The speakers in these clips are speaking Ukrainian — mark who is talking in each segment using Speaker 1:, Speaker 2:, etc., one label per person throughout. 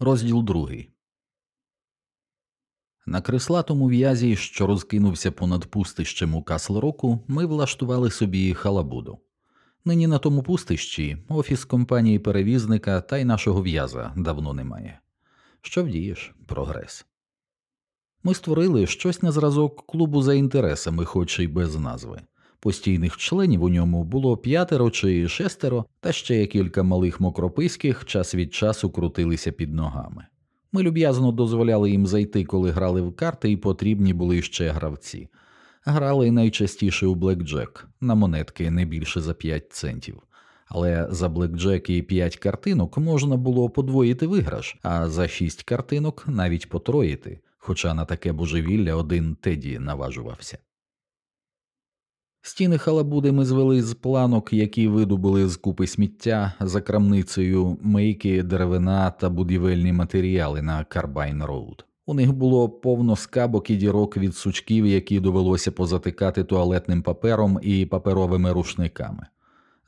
Speaker 1: Розділ другий. На креслатому в'язі, що розкинувся понад пустищем у Касл-Року, ми влаштували собі халабуду. Нині на тому пустищі офіс компанії перевізника та й нашого в'яза давно немає. Що вдієш, прогрес. Ми створили щось на зразок клубу за інтересами, хоч і без назви. Постійних членів у ньому було п'ятеро чи шестеро, та ще кілька малих мокропиських час від часу крутилися під ногами. Ми люб'язно дозволяли їм зайти, коли грали в карти, і потрібні були ще гравці. Грали найчастіше у блекджек, на монетки не більше за 5 центів. Але за блекджек і 5 картинок можна було подвоїти виграш, а за 6 картинок навіть потроїти, хоча на таке божевілля один Теді наважувався. Стіни халабуди ми звели з планок, які видобули з купи сміття за крамницею Мейкі, деревина та будівельні матеріали на Карбайн Роуд. У них було повно скабок і дірок від сучків, які довелося позатикати туалетним папером і паперовими рушниками.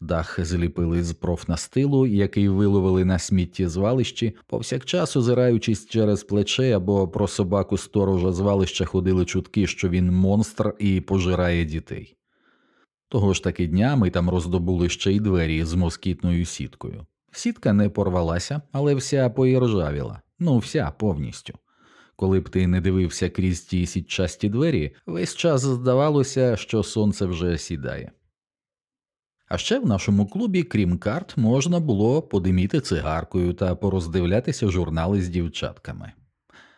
Speaker 1: Дах зліпили з профнастилу, який виловили на сміттєзвалищі, повсякчас озираючись через плече або про собаку сторожа звалища ходили чутки, що він монстр і пожирає дітей. Того ж таки дня ми там роздобули ще й двері з москітною сіткою. Сітка не порвалася, але вся поіржавіла, ну вся повністю. Коли б ти не дивився крізь ті сітчасті двері, весь час здавалося, що сонце вже сідає. А ще в нашому клубі, крім карт, можна було подиміти цигаркою та пороздивлятися журнали з дівчатками.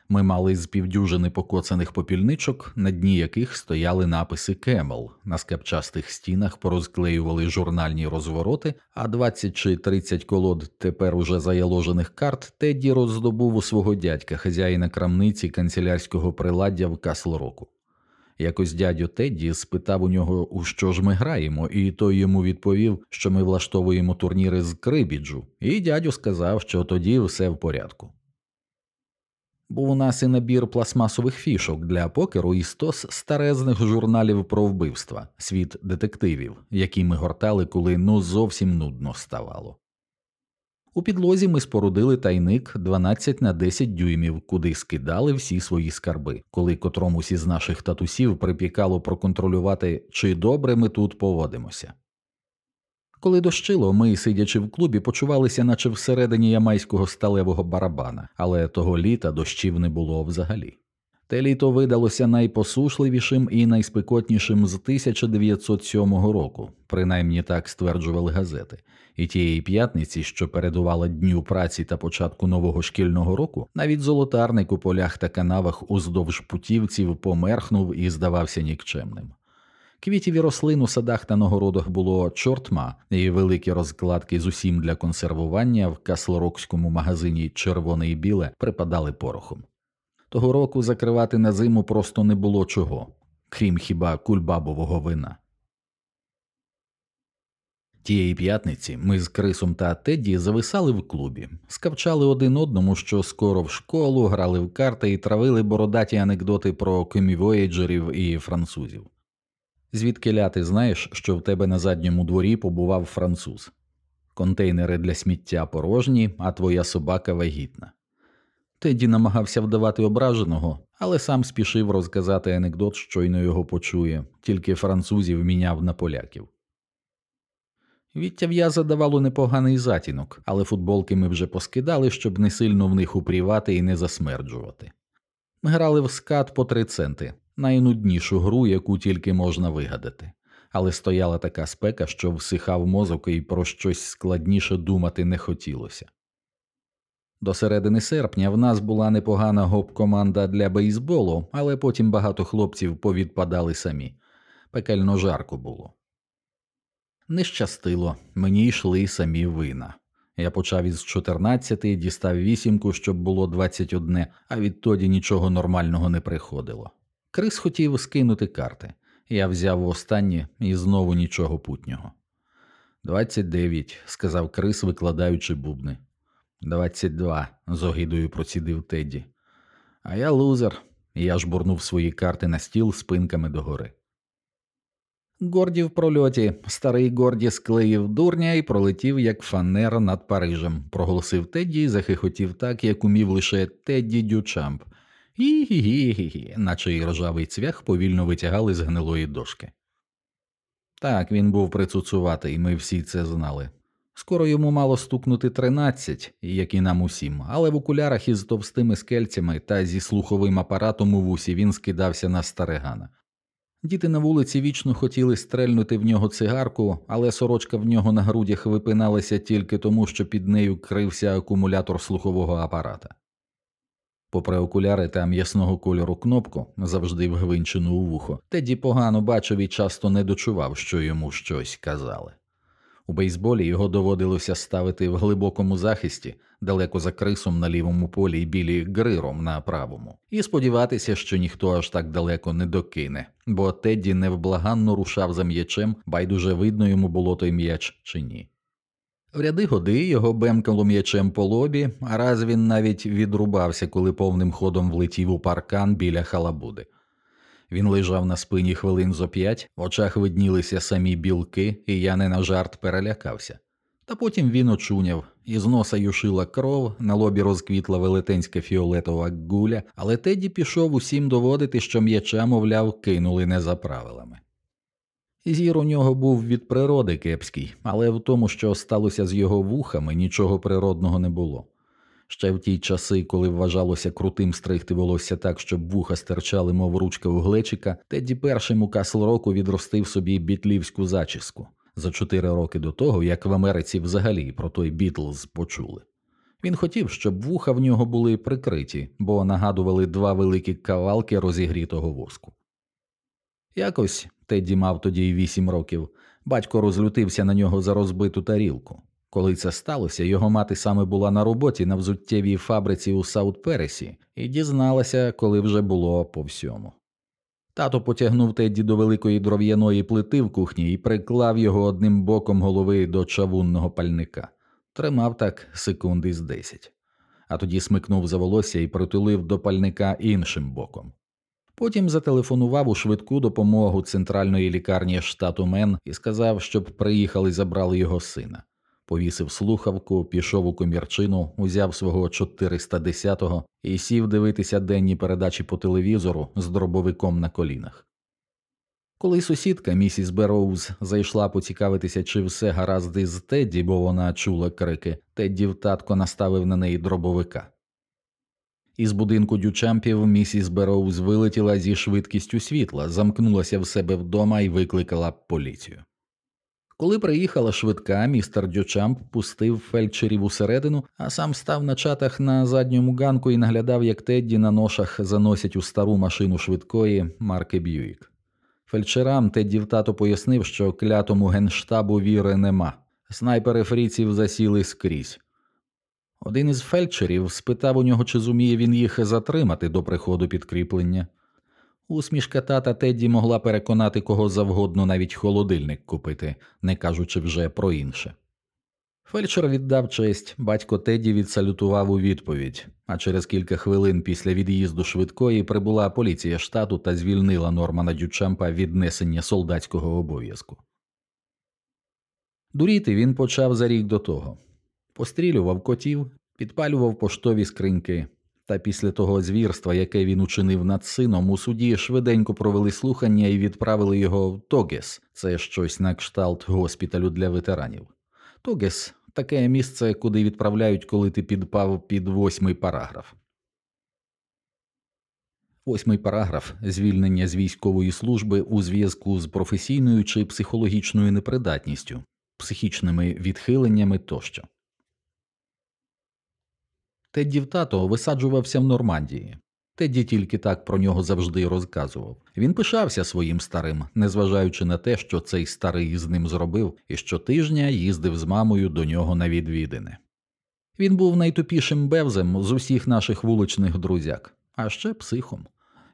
Speaker 1: Ми мали з півдюжини покоцаних попільничок, на дні яких стояли написи Кемел, на скапчастих стінах порозклеювали журнальні розвороти, а 20 чи 30 колод тепер уже заяложених карт Тедді роздобув у свого дядька, хазяїна крамниці канцелярського приладдя в Каслроку. Якось дядю Тедді спитав у нього, у що ж ми граємо, і той йому відповів, що ми влаштовуємо турніри з крибіджу, і дядю сказав, що тоді все в порядку. Був у нас і набір пластмасових фішок для покеру і стос старезних журналів про вбивства, світ детективів, які ми гортали, коли ну зовсім нудно ставало. У підлозі ми спорудили тайник 12 на 10 дюймів, куди скидали всі свої скарби, коли котромусь із наших татусів припікало проконтролювати, чи добре ми тут поводимося. Коли дощило, ми, сидячи в клубі, почувалися, наче всередині ямайського сталевого барабана, але того літа дощів не було взагалі. Те літо видалося найпосушливішим і найспекотнішим з 1907 року, принаймні так стверджували газети, і тієї п'ятниці, що передувала дню праці та початку нового шкільного року, навіть золотарник у полях та канавах уздовж путівців померхнув і здавався нікчемним. Квітів і рослин у садах та нагородах було чортма, і великі розкладки з усім для консервування в каслорокському магазині червоне і біле припадали порохом. Того року закривати на зиму просто не було чого, крім хіба кульбабового вина. Тієї п'ятниці ми з Крисом та Тедді зависали в клубі, скавчали один одному, що скоро в школу, грали в карти і травили бородаті анекдоти про комівоєджерів і французів. Звідки ляти знаєш, що в тебе на задньому дворі побував француз, контейнери для сміття порожні, а твоя собака вагітна. Теді намагався вдавати ображеного, але сам спішив розказати анекдот, щойно його почує, тільки французів міняв на поляків. Відтя задавало непоганий затінок, але футболки ми вже поскидали, щоб не сильно в них упрівати і не засмерджувати. Грали в скат по три центи, найнуднішу гру, яку тільки можна вигадати, але стояла така спека, що всихав мозок і про щось складніше думати не хотілося. До середини серпня в нас була непогана гоп-команда для бейсболу, але потім багато хлопців повідпадали самі. Пекельно жарко було. Не щастило, мені йшли самі вина. Я почав із 14, дістав вісімку, щоб було 21, а відтоді нічого нормального не приходило. Крис хотів скинути карти. Я взяв останнє і знову нічого путнього. Двадцять дев'ять, сказав Крис, викладаючи бубни. Двадцять два, з огидою процідив Тедді. А я лузер, я жбурнув свої карти на стіл спинками догори. Горді в прольоті, старий Горді склеїв дурня і пролетів як фанера над Парижем, проголосив Тедді і захихотів так, як умів лише Тедді Дючамп. Гі-гі-гі-гі, наче й рожавий цвях повільно витягали з гнилої дошки. Так, він був прицуцуватий, ми всі це знали. Скоро йому мало стукнути тринадцять, як і нам усім, але в окулярах із товстими скельцями та зі слуховим апаратом у вусі він скидався на старигана. Діти на вулиці вічно хотіли стрельнути в нього цигарку, але сорочка в нього на грудях випиналася тільки тому, що під нею крився акумулятор слухового апарата. Попри окуляри та м'ясного кольору кнопку, завжди вгвинчену у вухо, Теді погано бачив і часто не дочував, що йому щось казали. У бейсболі його доводилося ставити в глибокому захисті, далеко за крисом на лівому полі і білі гриром на правому, і сподіватися, що ніхто аж так далеко не докине, бо Тедді невблаганно рушав за м'ячем, байдуже видно йому було той м'яч чи ні. В ряди годи його бемкало м'ячем по лобі, а раз він навіть відрубався, коли повним ходом влетів у паркан біля халабуди. Він лежав на спині хвилин зо п'ять, в очах виднілися самі білки, і я не на жарт перелякався. Та потім він очуняв, із носа юшила кров, на лобі розквітла велетенська фіолетова гуля, але Теді пішов усім доводити, що м'яча, мовляв, кинули не за правилами. Зір у нього був від природи кепський, але в тому, що сталося з його вухами, нічого природного не було. Ще в ті часи, коли вважалося крутим стригти волосся так, щоб вуха стирчали, мов ручка у глечика, Тедді першим у Касл року відростив собі бітлівську зачіску за чотири роки до того, як в Америці взагалі про той Бітлз почули. Він хотів, щоб вуха в нього були прикриті, бо нагадували два великі кавалки розігрітого воску. Якось Тедді мав тоді вісім років, батько розлютився на нього за розбиту тарілку. Коли це сталося, його мати саме була на роботі на взуттєвій фабриці у Саут Пересі і дізналася, коли вже було по всьому. Тато потягнув Тедді до великої дров'яної плити в кухні і приклав його одним боком голови до чавунного пальника, тримав так секунди з десять, а тоді смикнув за волосся і притулив до пальника іншим боком. Потім зателефонував у швидку допомогу центральної лікарні штату Мен і сказав, щоб приїхали і забрали його сина повісив слухавку, пішов у комірчину, узяв свого 410-го і сів дивитися денні передачі по телевізору з дробовиком на колінах. Коли сусідка місіс Бероуз зайшла поцікавитися, чи все гаразд із Тедді, бо вона чула крики, Тедді татко наставив на неї дробовика. Із будинку дючампів місіс Бероуз вилетіла зі швидкістю світла, замкнулася в себе вдома і викликала поліцію. Коли приїхала швидка, містер Дючамп пустив фельдшерів усередину, а сам став на чатах на задньому ганку і наглядав, як Тедді на ношах заносять у стару машину швидкої марки Б'юїк. Фельдшерам Тедді тато пояснив, що клятому генштабу віри нема. Снайпери фріців засіли скрізь. Один із фельдшерів спитав у нього, чи зуміє він їх затримати до приходу підкріплення. Усмішка тата Тедді могла переконати кого завгодно навіть холодильник купити, не кажучи вже про інше. Фельдшер віддав честь, батько Тедді відсалютував у відповідь, а через кілька хвилин після від'їзду швидкої прибула поліція штату та звільнила Нормана Дючампа від несення солдатського обов'язку. Дуріти він почав за рік до того пострілював котів, підпалював поштові скриньки, та після того звірства, яке він учинив над сином, у суді швиденько провели слухання і відправили його в Тогес, це щось на кшталт госпіталю для ветеранів. Тогес таке місце, куди відправляють, коли ти підпав під восьмий параграф. Восьмий параграф звільнення з військової служби у зв'язку з професійною чи психологічною непридатністю, психічними відхиленнями тощо. Теддів тато висаджувався в Нормандії. Тедді тільки так про нього завжди розказував. Він пишався своїм старим, незважаючи на те, що цей старий з ним зробив, і щотижня їздив з мамою до нього на відвідини. Він був найтупішим бевзем з усіх наших вуличних друзяк, а ще психом.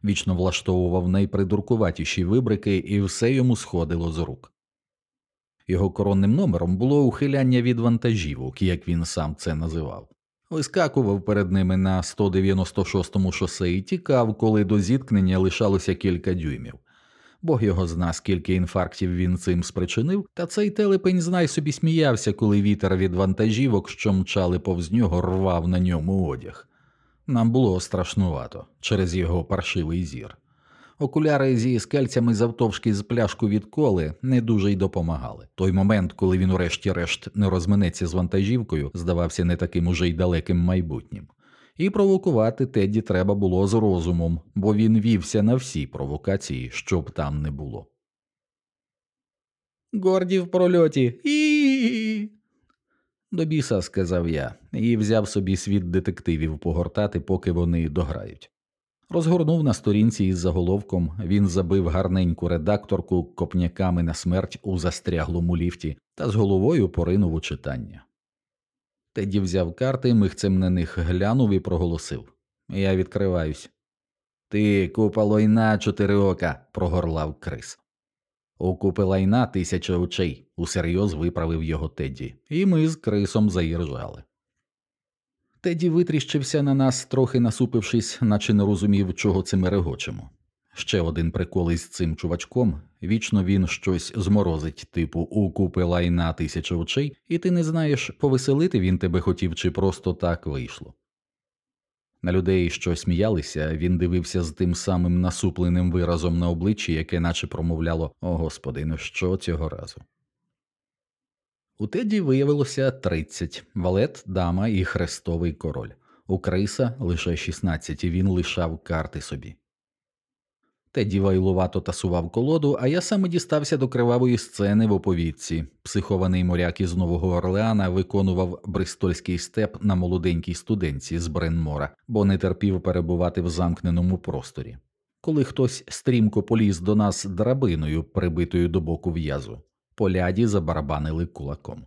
Speaker 1: Вічно влаштовував найпридуркуватіші вибрики, і все йому сходило з рук. Його коронним номером було ухиляння від вантажівок, як він сам це називав вискакував перед ними на 196-му шосе і тікав, коли до зіткнення лишалося кілька дюймів. Бог його зна, скільки інфарктів він цим спричинив, та цей телепень знай собі сміявся, коли вітер від вантажівок, що мчали повз нього, рвав на ньому одяг. Нам було страшнувато через його паршивий зір. Окуляри зі скельцями завтовшки з пляшку від коли не дуже й допомагали. Той момент, коли він, урешті-решт, не розминеться з вантажівкою, здавався не таким уже й далеким майбутнім. І провокувати Тедді треба було з розумом, бо він вівся на всі провокації, щоб там не було. Горді в прольоті. І. До біса, сказав я, і взяв собі світ детективів погортати, поки вони дограють. Розгорнув на сторінці із заголовком, він забив гарненьку редакторку копняками на смерть у застряглому ліфті та з головою поринув у читання. Теді взяв карти, михцем на них глянув і проголосив Я відкриваюсь. Ти купа лойна чотири ока, прогорлав Крис. У купи лайна тисяча очей, усерйоз виправив його Теді, і ми з Крисом заіржали. Теді витріщився на нас, трохи насупившись, наче не розумів, чого це ми регочемо. Ще один прикол із цим чувачком вічно він щось зморозить, типу у купи лайна тисяча очей, і ти не знаєш, повеселити він тебе хотів, чи просто так вийшло. На людей, що сміялися, він дивився з тим самим насупленим виразом на обличчі, яке наче промовляло О господи, ну що цього разу. У Теді виявилося 30 валет, дама і хрестовий король. У Криса лише 16, і він лишав карти собі. Теді вайлувато тасував колоду, а я саме дістався до кривавої сцени в оповідці. Психований моряк із Нового Орлеана виконував бристольський степ на молоденькій студенці з Бренмора, бо не терпів перебувати в замкненому просторі. Коли хтось стрімко поліз до нас драбиною, прибитою до боку в'язу, поляді забарабанили кулаком.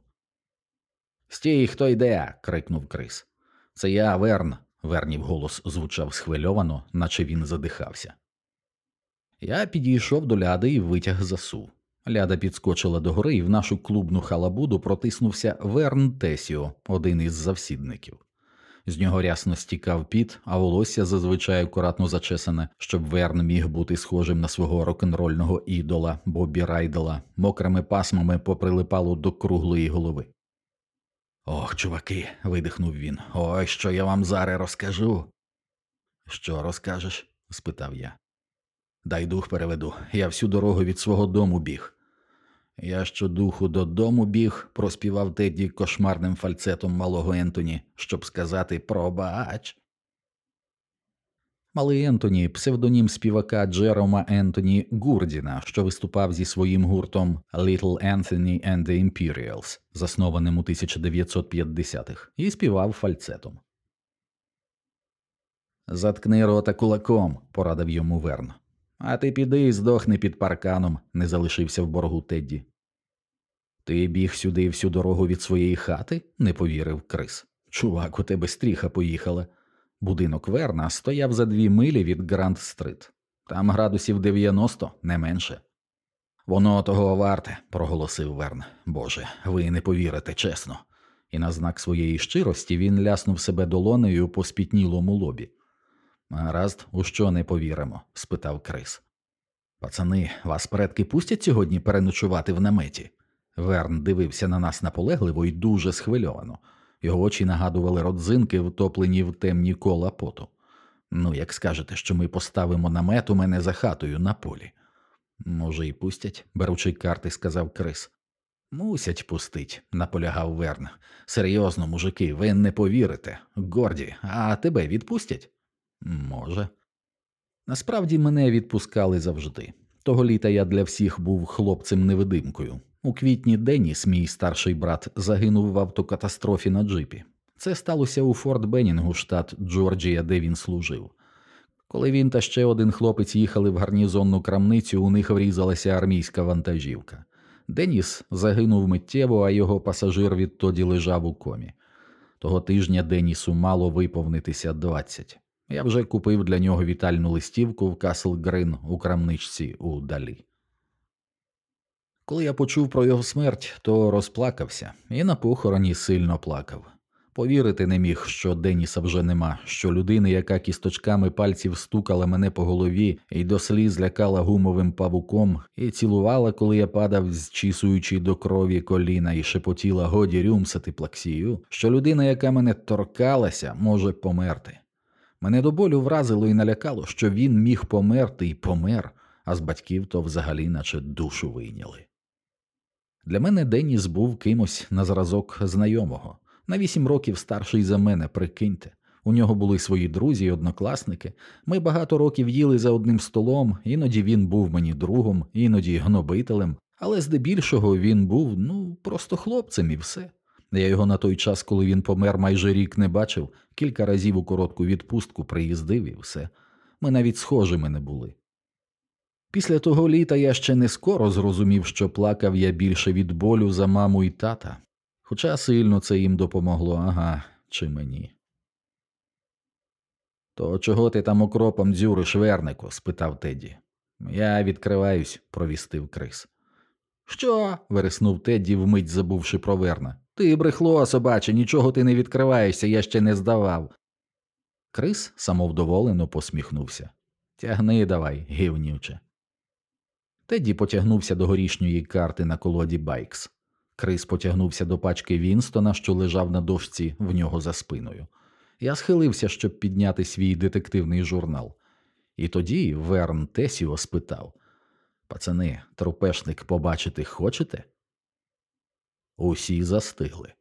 Speaker 1: Стій, хто йде. крикнув Крис. Це я, Верн. Вернів голос звучав схвильовано, наче він задихався. Я підійшов до ляди і витяг засув. Ляда підскочила до гори, і в нашу клубну халабуду протиснувся Верн Тесіо, один із завсідників. З нього рясно стікав піт, а волосся зазвичай акуратно зачесане, щоб Верн міг бути схожим на свого рок-н-рольного ідола Бобі Райдела, мокрими пасмами поприлипало до круглої голови. Ох, чуваки, видихнув він. Ой, що я вам зараз розкажу. Що розкажеш? спитав я. Дай дух переведу. Я всю дорогу від свого дому біг. Я щодуху додому біг, проспівав Тедді кошмарним фальцетом малого Ентоні, щоб сказати пробач. Малий Ентоні, псевдонім співака Джерома Ентоні Гурдіна, що виступав зі своїм гуртом Little Anthony and the Imperials, заснованим у 1950-х, і співав фальцетом. Заткни рота кулаком, порадив йому Верн. А ти піди і здохни під парканом, не залишився в боргу Тедді. Ти біг сюди всю дорогу від своєї хати? не повірив Крис. Чувак, у тебе стріха поїхала. Будинок Верна стояв за дві милі від Гранд Стрит. Там градусів 90, не менше. Воно того варте, проголосив Верн. Боже, ви не повірите, чесно. І на знак своєї щирості він ляснув себе долонею по спітнілому лобі. Гаразд, у що не повіримо? спитав Крис. Пацани, вас предки пустять сьогодні переночувати в наметі? Верн дивився на нас наполегливо і дуже схвильовано. Його очі нагадували родзинки, втоплені в темні кола поту. Ну, як скажете, що ми поставимо намет у мене за хатою на полі. Може, і пустять, беручи карти, сказав Крис. Мусять пустить, наполягав Верн. Серйозно, мужики, ви не повірите. Горді, а тебе відпустять? Може. Насправді мене відпускали завжди. Того літа я для всіх був хлопцем невидимкою. У квітні Деніс, мій старший брат, загинув в автокатастрофі на джипі. Це сталося у Форт Беннінгу, штат Джорджія, де він служив. Коли він та ще один хлопець їхали в гарнізонну крамницю, у них врізалася армійська вантажівка. Деніс загинув миттєво, а його пасажир відтоді лежав у комі. Того тижня Денісу мало виповнитися 20. Я вже купив для нього вітальну листівку в Касл Грин у крамничці у Далі. Коли я почув про його смерть, то розплакався і на похороні сильно плакав. Повірити не міг, що Деніса вже нема, що людини, яка кісточками пальців стукала мене по голові і до сліз лякала гумовим павуком, і цілувала, коли я падав, зчісуючи до крові коліна, і шепотіла годі рюмсати плаксію, що людина, яка мене торкалася, може померти. Мене до болю вразило і налякало, що він міг померти і помер, а з батьків то взагалі наче душу вийняли. Для мене Деніс був кимось на зразок знайомого. На вісім років старший за мене, прикиньте. У нього були свої друзі й однокласники. Ми багато років їли за одним столом, іноді він був мені другом, іноді гнобителем, але здебільшого він був ну просто хлопцем і все. Я його на той час, коли він помер, майже рік не бачив, кілька разів у коротку відпустку приїздив і все. Ми навіть схожими не були. Після того літа я ще не скоро зрозумів, що плакав я більше від болю за маму і тата, хоча сильно це їм допомогло, ага, чи мені. То чого ти там окропом дзюриш, вернику? спитав Теді. Я відкриваюсь, провістив Крис. Що? вереснув Тедді, вмить забувши про верна. Ти брехло, собаче, нічого ти не відкриваєшся, я ще не здавав. Крис самовдоволено посміхнувся. Тягни давай, гівнюче. Тедді потягнувся до горішньої карти на колоді Байкс. Крис потягнувся до пачки Вінстона, що лежав на дошці в нього за спиною. Я схилився, щоб підняти свій детективний журнал. І тоді Верн Тесіо спитав Пацани, трупешник побачити хочете? Усі застигли.